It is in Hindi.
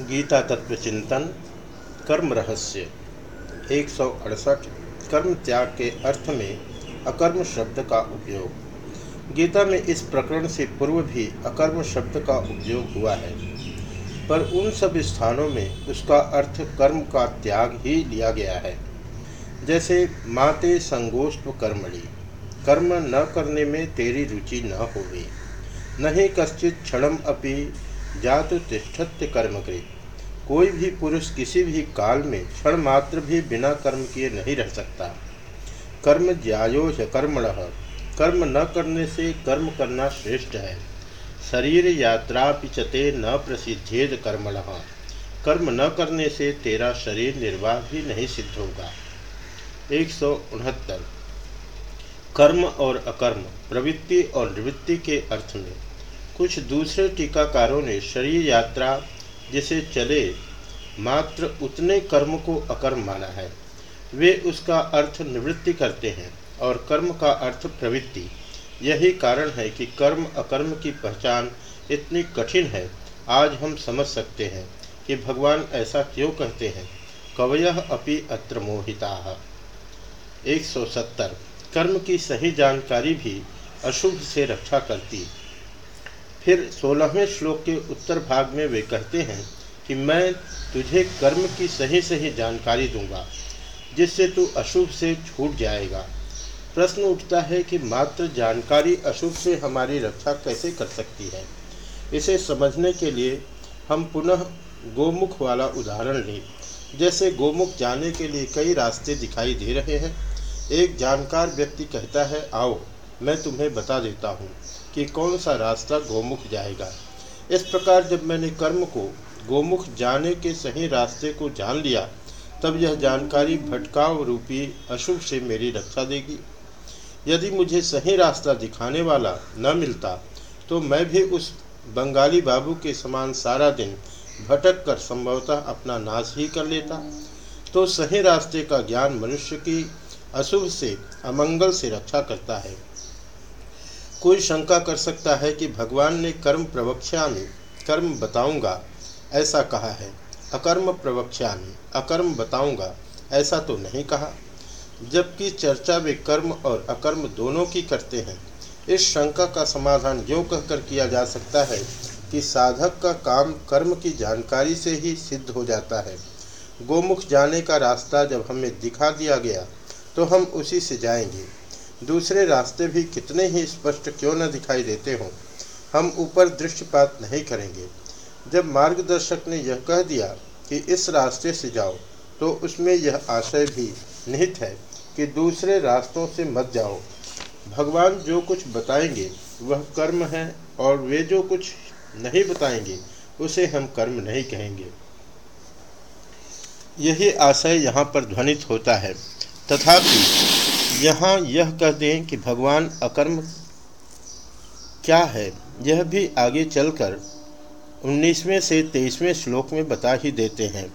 गीता तत्व चिंतन, कर्म रहस्य, एक सौ अड़सठ, कर्म त्याग के अर्थ में अकर्म शब्द का उपयोग। गीता में इस प्रकरण से पूर्व भी अकर्म शब्द का उपयोग हुआ है, पर उन सब स्थानों में उसका अर्थ कर्म का त्याग ही लिया गया है। जैसे माते संगोष्ठ कर्मणि, कर्म न करने में तेरी रुचि न होवे नहीं कश्चित क्षणम अपि जातु तिष्ठत्य कर्म कृत कोई भी पुरुष किसी भी काल में क्षण मात्र भी बिना कर्म किए नहीं रह सकता। कर्म ज्यायो कर्मण। कर्म न करने से कर्म करना श्रेष्ठ है। शरीर यात्रा पिचते न प्रसिद्धेद कर्मण। कर्म न करने से तेरा शरीर निर्वाह भी नहीं सिद्ध होगा। एक सौ उनहत्तर। कर्म और अकर्म प्रवृत्ति और निवृत्ति के अर्थ में कुछ दूसरे टीकाकारों ने शरीर यात्रा, जिसे चले, मात्र उतने कर्म को अकर्म माना है। वे उसका अर्थ निवृत्ति करते हैं और कर्म का अर्थ प्रवृत्ति। यही कारण है कि कर्म अकर्म की पहचान इतनी कठिन है। आज हम समझ सकते हैं कि भगवान ऐसा क्यों कहते हैं। कवय अपि अत्र मोहिता। एक सौ सत्तर। कर्म की सही जानकारी भी अशुभ से रक्षा करती। फिर सोलहवें श्लोक के उत्तर भाग में वे कहते हैं कि मैं तुझे कर्म की सही सही जानकारी दूँगा, जिससे तू अशुभ से छूट जाएगा। प्रश्न उठता है कि मात्र जानकारी अशुभ से हमारी रक्षा कैसे कर सकती है? इसे समझने के लिए हम पुनः गोमुख वाला उदाहरण लें। जैसे गोमुख जाने के लिए कई रास्ते दिखाई दे रहे हैं, एक जानकार व्यक्ति कहता है, आओ मैं तुम्हें बता देता हूँ कि कौन सा रास्ता गोमुख जाएगा। इस प्रकार जब मैंने कर्म को, गोमुख जाने के सही रास्ते को जान लिया, तब यह जानकारी भटकाव रूपी अशुभ से मेरी रक्षा देगी। यदि मुझे सही रास्ता दिखाने वाला न मिलता तो मैं भी उस बंगाली बाबू के समान सारा दिन भटक कर संभवतः अपना नाश ही कर लेता। तो सही रास्ते का ज्ञान मनुष्य की अशुभ से, अमंगल से रक्षा करता है। कोई शंका कर सकता है कि भगवान ने कर्म प्रवक्षा में कर्म बताऊँगा, ऐसा कहा है। अकर्म प्रवक्षा में अकर्म बताऊँगा, ऐसा तो नहीं कहा। जबकि चर्चा वे कर्म और अकर्म दोनों की करते हैं। इस शंका का समाधान यो कहकर किया जा सकता है कि साधक का काम कर्म की जानकारी से ही सिद्ध हो जाता है। गोमुख जाने का रास्ता जब हमें दिखा दिया गया तो हम उसी से जाएँगे। दूसरे रास्ते भी कितने ही स्पष्ट क्यों न दिखाई देते हों, हम ऊपर दृष्टिपात नहीं करेंगे। जब मार्गदर्शक ने यह कह दिया कि इस रास्ते से जाओ तो उसमें यह आशय भी निहित है कि दूसरे रास्तों से मत जाओ। भगवान जो कुछ बताएँगे, वह कर्म है और वे जो कुछ नहीं बताएँगे, उसे हम कर्म नहीं कहेंगे। यही आशय यहाँ पर ध्वनित होता है। तथापि, यहाँ यह कह दें कि भगवान अकर्म क्या है, यह भी आगे चलकर 19वें से 23वें श्लोक में बता ही देते हैं।